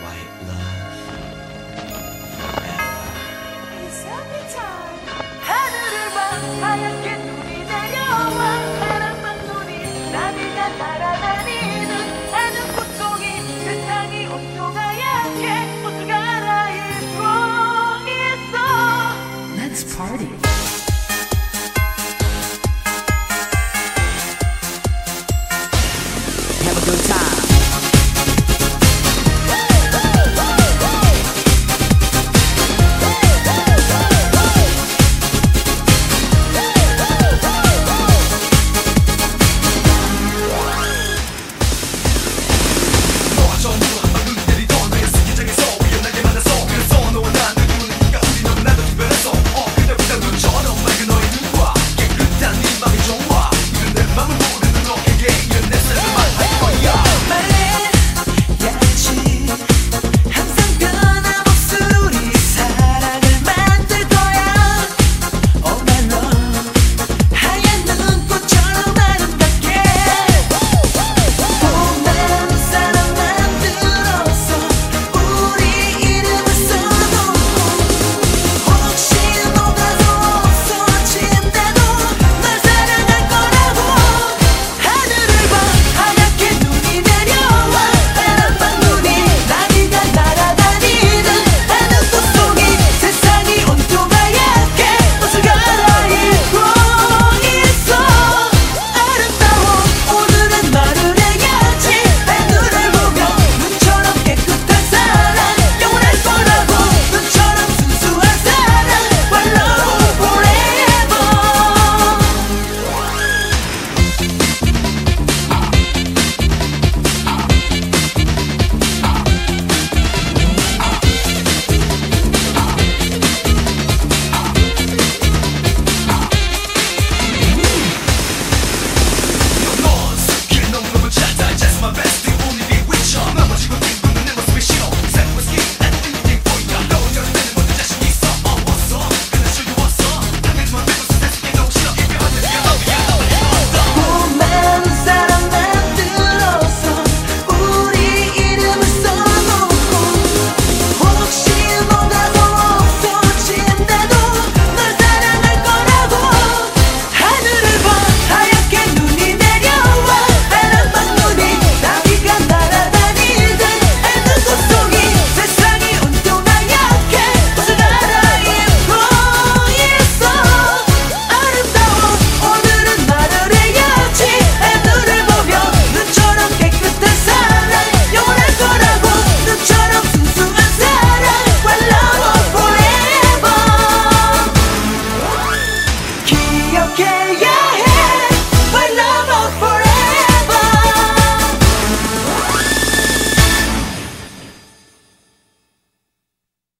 white love.